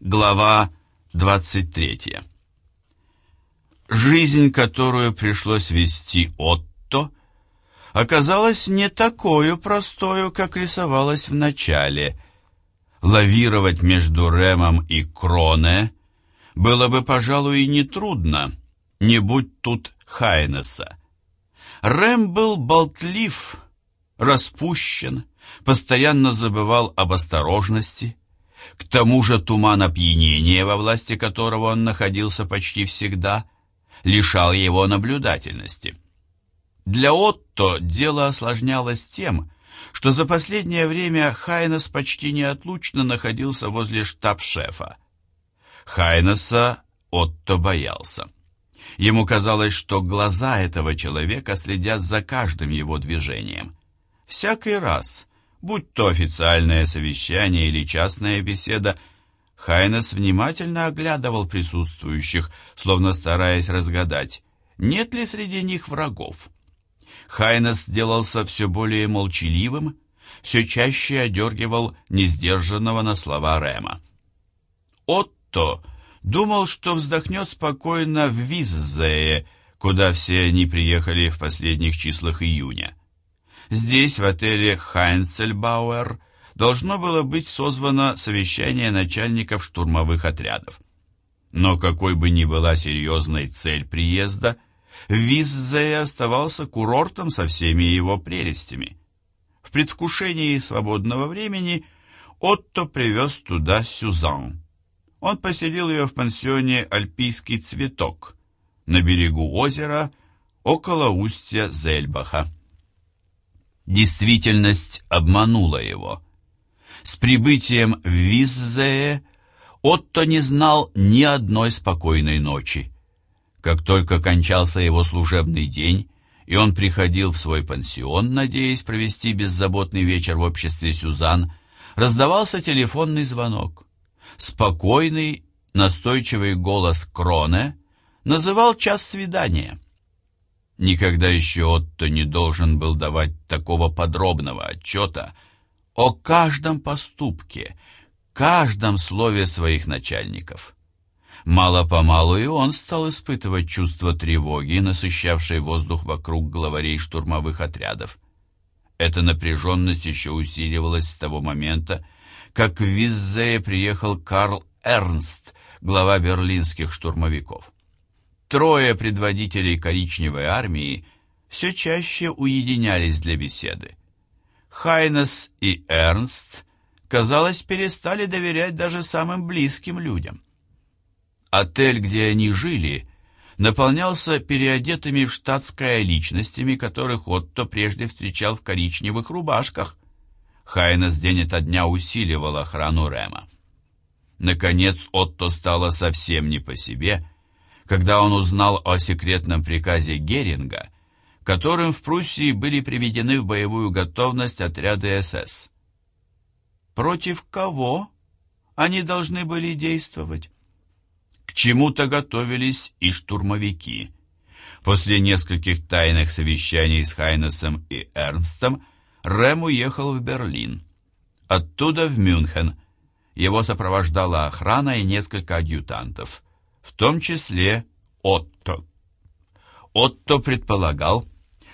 Глава 23 Жизнь, которую пришлось вести Отто, оказалась не такой простою, как рисовалась в начале. Лавировать между Ремом и Кроне было бы, пожалуй, и нетрудно, не будь тут Хайнеса. Рэм был болтлив, распущен, постоянно забывал об осторожности. К тому же туман опьянения, во власти которого он находился почти всегда, лишал его наблюдательности. Для Отто дело осложнялось тем, что за последнее время Хайнес почти неотлучно находился возле штаб-шефа. Хайнеса Отто боялся. Ему казалось, что глаза этого человека следят за каждым его движением. Всякий раз, будь то официальное совещание или частная беседа, Хайнес внимательно оглядывал присутствующих, словно стараясь разгадать, нет ли среди них врагов. Хайнес сделался все более молчаливым, все чаще одергивал несдержанного на слова Рема. Отто думал, что вздохнет спокойно в Виззее, куда все они приехали в последних числах июня. Здесь, в отеле Хайнцельбауэр, должно было быть созвано совещание начальников штурмовых отрядов. Но какой бы ни была серьезной цель приезда, Виззее оставался курортом со всеми его прелестями. В предвкушении свободного времени Отто привез туда Сюзан он поселил ее в пансионе «Альпийский цветок» на берегу озера, около устья Зельбаха. Действительность обманула его. С прибытием в Виззее Отто не знал ни одной спокойной ночи. Как только кончался его служебный день, и он приходил в свой пансион, надеясь провести беззаботный вечер в обществе Сюзан, раздавался телефонный звонок. Спокойный, настойчивый голос Кроне называл час свидания. Никогда еще Отто не должен был давать такого подробного отчета о каждом поступке, каждом слове своих начальников. Мало-помалу и он стал испытывать чувство тревоги, насыщавшей воздух вокруг главарей штурмовых отрядов. Эта напряженность еще усиливалась с того момента, как в Виззее приехал Карл Эрнст, глава берлинских штурмовиков. Трое предводителей коричневой армии все чаще уединялись для беседы. Хайнес и Эрнст, казалось, перестали доверять даже самым близким людям. Отель, где они жили, наполнялся переодетыми в штатское личностями, которых Отто прежде встречал в коричневых рубашках, Хайнес день ото дня усиливал охрану Рема. Наконец Отто стало совсем не по себе, когда он узнал о секретном приказе Геринга, которым в Пруссии были приведены в боевую готовность отряды СС. Против кого они должны были действовать? К чему-то готовились и штурмовики. После нескольких тайных совещаний с Хайнесом и Эрнстом Рэм уехал в Берлин. Оттуда в Мюнхен. Его сопровождала охрана и несколько адъютантов, в том числе Отто. Отто предполагал,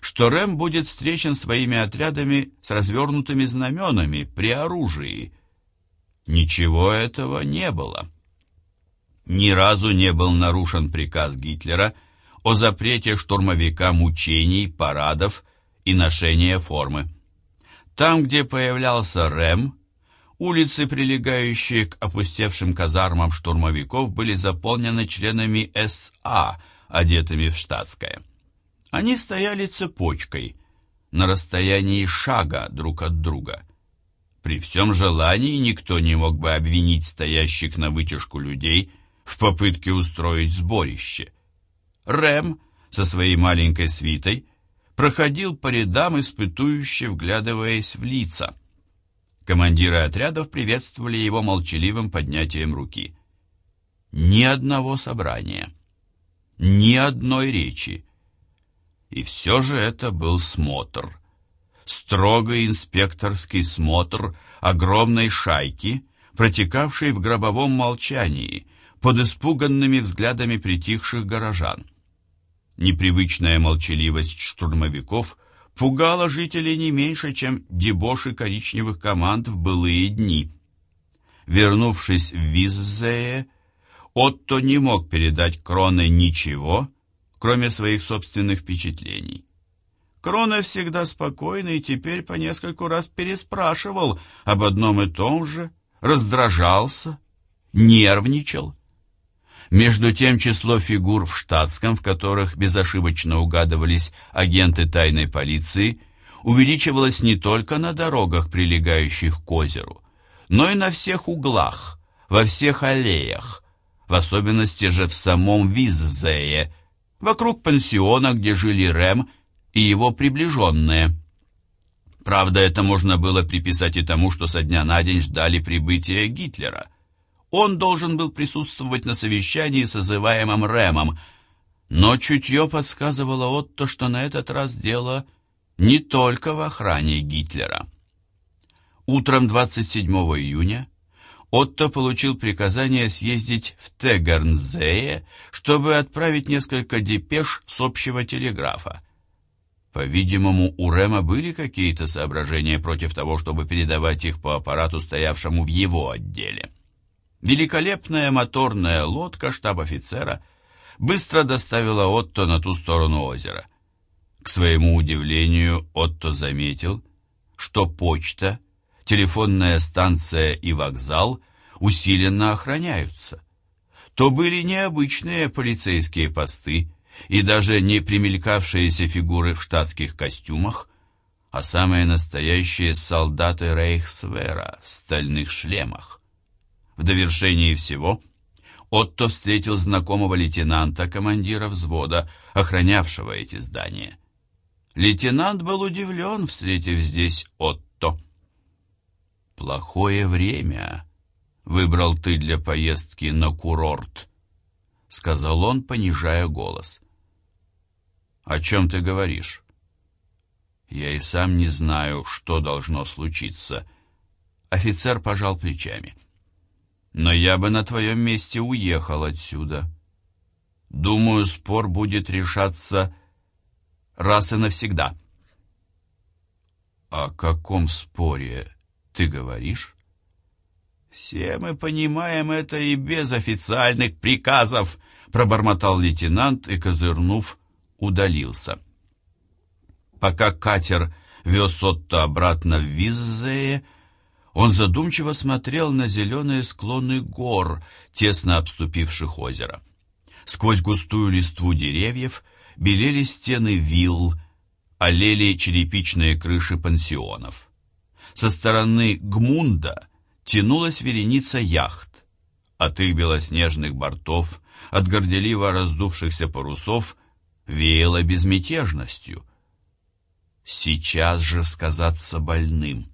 что Рэм будет встречен своими отрядами с развернутыми знаменами при оружии. Ничего этого не было. Ни разу не был нарушен приказ Гитлера о запрете штурмовикам учений, парадов и ношения формы. Там, где появлялся Рэм, улицы, прилегающие к опустевшим казармам штурмовиков, были заполнены членами СА, одетыми в штатское. Они стояли цепочкой, на расстоянии шага друг от друга. При всем желании никто не мог бы обвинить стоящих на вытяжку людей в попытке устроить сборище. Рэм со своей маленькой свитой проходил по рядам, испытующе вглядываясь в лица. Командиры отрядов приветствовали его молчаливым поднятием руки. Ни одного собрания, ни одной речи. И все же это был смотр. Строгий инспекторский смотр огромной шайки, протекавший в гробовом молчании, под испуганными взглядами притихших горожан. Непривычная молчаливость штурмовиков пугала жителей не меньше, чем дебоши коричневых команд в былые дни. Вернувшись в Виззее, Отто не мог передать Кроне ничего, кроме своих собственных впечатлений. Крона всегда спокойный теперь по нескольку раз переспрашивал об одном и том же, раздражался, нервничал. Между тем число фигур в штатском, в которых безошибочно угадывались агенты тайной полиции, увеличивалось не только на дорогах, прилегающих к озеру, но и на всех углах, во всех аллеях, в особенности же в самом Виззее, вокруг пансиона, где жили Рэм и его приближенные. Правда, это можно было приписать и тому, что со дня на день ждали прибытия Гитлера. Он должен был присутствовать на совещании, созываемом Рэмом, но чутье подсказывало Отто, что на этот раз дело не только в охране Гитлера. Утром 27 июня Отто получил приказание съездить в Тегернзее, чтобы отправить несколько депеш с общего телеграфа. По-видимому, у Рема были какие-то соображения против того, чтобы передавать их по аппарату, стоявшему в его отделе. Великолепная моторная лодка штаб-офицера быстро доставила Отто на ту сторону озера. К своему удивлению, Отто заметил, что почта, телефонная станция и вокзал усиленно охраняются. То были необычные полицейские посты, и даже не примелькавшиеся фигуры в штатских костюмах, а самые настоящие солдаты Рейхсвера в стальных шлемах. В довершении всего Отто встретил знакомого лейтенанта, командира взвода, охранявшего эти здания. Лейтенант был удивлен, встретив здесь Отто. «Плохое время выбрал ты для поездки на курорт», — сказал он, понижая голос. «О чем ты говоришь?» «Я и сам не знаю, что должно случиться». Офицер пожал плечами. «Но я бы на твоем месте уехал отсюда. Думаю, спор будет решаться раз и навсегда». «О каком споре ты говоришь?» «Все мы понимаем это и без официальных приказов», — пробормотал лейтенант и, козырнув, удалился. Пока катер вез Отто обратно в Виззее, он задумчиво смотрел на зеленые склоны гор, тесно обступивших озеро. Сквозь густую листву деревьев белели стены вилл, олели черепичные крыши пансионов. Со стороны Гмунда тянулась вереница яхт. От их белоснежных бортов, от горделиво раздувшихся парусов веяло безмятежностью. Сейчас же сказаться больным.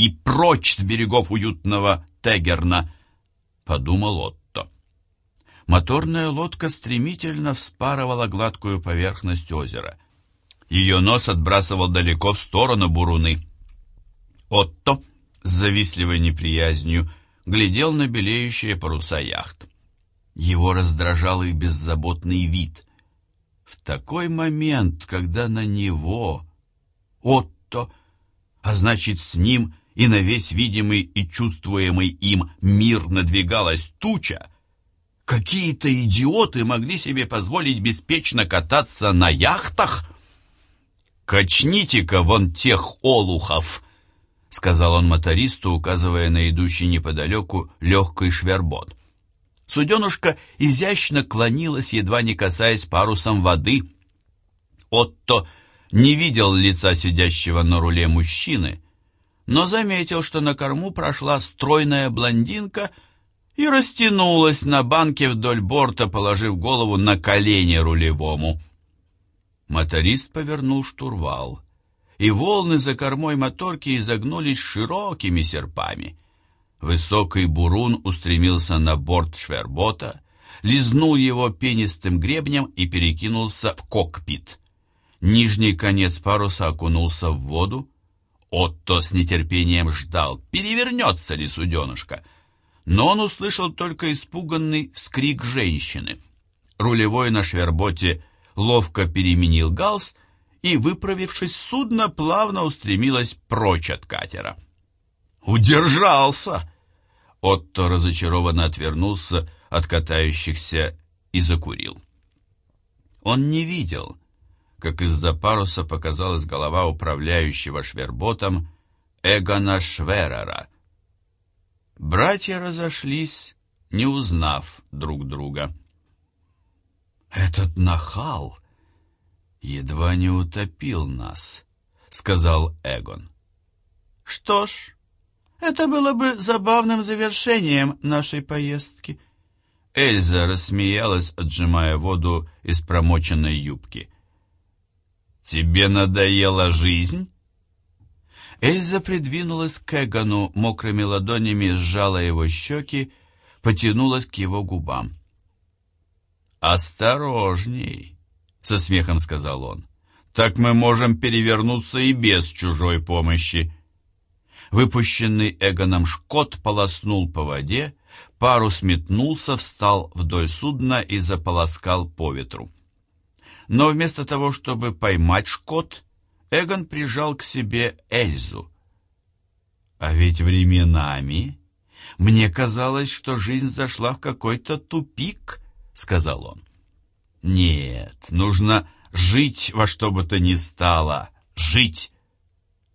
И прочь с берегов уютного Тегерна, подумал Отто. Моторная лодка стремительно вспарывала гладкую поверхность озера. Ее нос отбрасывал далеко в сторону буруны. Отто с завистливой неприязнью глядел на белеющие паруса яхт. Его раздражал их беззаботный вид. В такой момент, когда на него, Отто, а значит с ним и на весь видимый и чувствуемый им мир надвигалась туча, какие-то идиоты могли себе позволить беспечно кататься на яхтах? «Качните-ка вон тех олухов!» — сказал он мотористу, указывая на идущий неподалеку легкий швербот. Суденушка изящно клонилась, едва не касаясь парусом воды. Отто не видел лица сидящего на руле мужчины, но заметил, что на корму прошла стройная блондинка и растянулась на банке вдоль борта, положив голову на колени рулевому. Моторист повернул штурвал, и волны за кормой моторки изогнулись широкими серпами — Высокий бурун устремился на борт швербота, лизнул его пенистым гребнем и перекинулся в кокпит. Нижний конец паруса окунулся в воду. Отто с нетерпением ждал, перевернется ли суденышко. но он услышал только испуганный вскрик женщины. Рулевой на шверботе ловко переменил галс, и, выправившись, судно плавно устремилось прочь от катера. «Удержался!» Отто разочарованно отвернулся от катающихся и закурил. Он не видел, как из-за паруса показалась голова управляющего шверботом Эгона Шверера. Братья разошлись, не узнав друг друга. «Этот нахал едва не утопил нас», — сказал Эгон. «Что ж, это было бы забавным завершением нашей поездки». Эльза рассмеялась, отжимая воду из промоченной юбки. «Тебе надоела жизнь?» Эльза придвинулась к Эгону, мокрыми ладонями сжала его щеки, потянулась к его губам. «Осторожней!» — со смехом сказал он. «Так мы можем перевернуться и без чужой помощи». Выпущенный Эгоном шкот полоснул по воде, парус метнулся, встал вдоль судна и заполоскал по ветру. Но вместо того, чтобы поймать шкот, Эгон прижал к себе Эльзу. А ведь временами мне казалось, что жизнь зашла в какой-то тупик, сказал он. Нет, нужно жить во что бы то ни стало, жить.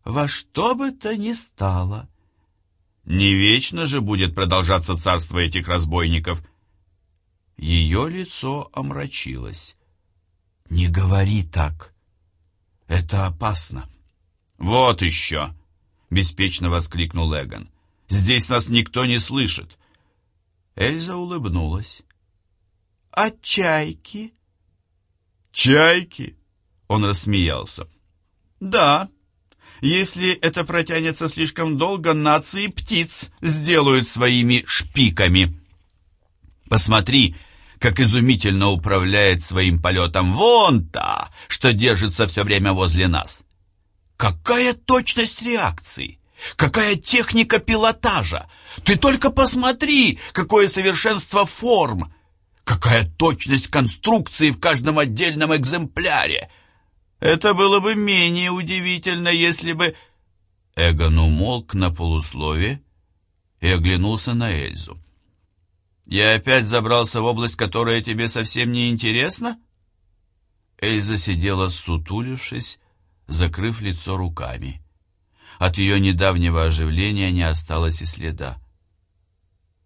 Во что бы то ни стало. Не вечно же будет продолжаться царство этих разбойников. Ее лицо омрачилось. Не говори так. Это опасно. Вот еще, беспечно воскликнул Эгон. Здесь нас никто не слышит. Эльза улыбнулась. «А чайки?» «Чайки?» Он рассмеялся. «Да, если это протянется слишком долго, нации птиц сделают своими шпиками». «Посмотри, как изумительно управляет своим полетом вон та, что держится все время возле нас. Какая точность реакции!» Какая техника пилотажа! Ты только посмотри, какое совершенство форм! Какая точность конструкции в каждом отдельном экземпляре! Это было бы менее удивительно, если бы...» Эгон умолк на полуслове и оглянулся на Эльзу. «Я опять забрался в область, которая тебе совсем не интересна?» Эльза сидела сутулившись, закрыв лицо руками. От ее недавнего оживления не осталось и следа.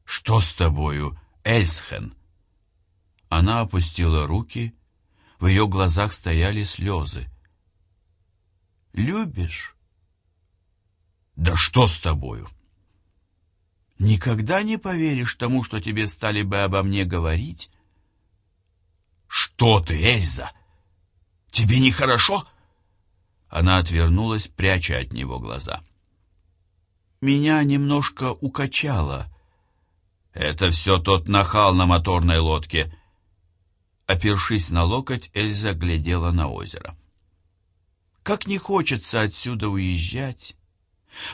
«Что с тобою, Эльсхен?» Она опустила руки, в ее глазах стояли слезы. «Любишь?» «Да что с тобою?» «Никогда не поверишь тому, что тебе стали бы обо мне говорить?» «Что ты, Эльза? Тебе нехорошо?» Она отвернулась, пряча от него глаза. «Меня немножко укачало». «Это все тот нахал на моторной лодке», Опершись на локоть, Эльза глядела на озеро. «Как не хочется отсюда уезжать!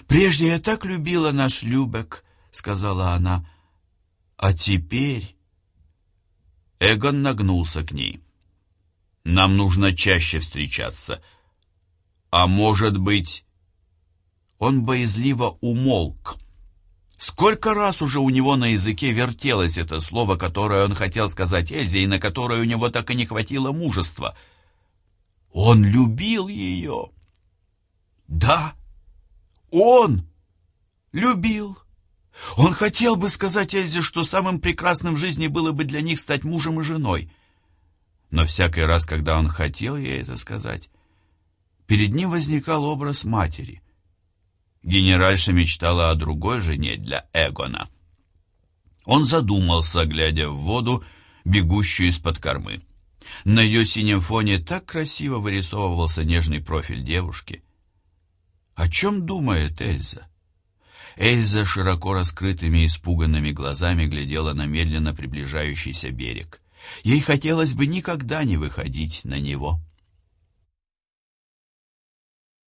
Прежде я так любила наш Любек», — сказала она. «А теперь...» Эгон нагнулся к ней. «Нам нужно чаще встречаться. А может быть...» Он боязливо умолк. Сколько раз уже у него на языке вертелось это слово, которое он хотел сказать Эльзе, и на которое у него так и не хватило мужества. Он любил ее. Да, он любил. Он хотел бы сказать Эльзе, что самым прекрасным в жизни было бы для них стать мужем и женой. Но всякий раз, когда он хотел ей это сказать, перед ним возникал образ матери. Генеральша мечтала о другой жене для Эгона. Он задумался, глядя в воду, бегущую из-под кормы. На ее синем фоне так красиво вырисовывался нежный профиль девушки. О чем думает Эльза? Эльза широко раскрытыми испуганными глазами глядела на медленно приближающийся берег. Ей хотелось бы никогда не выходить на него.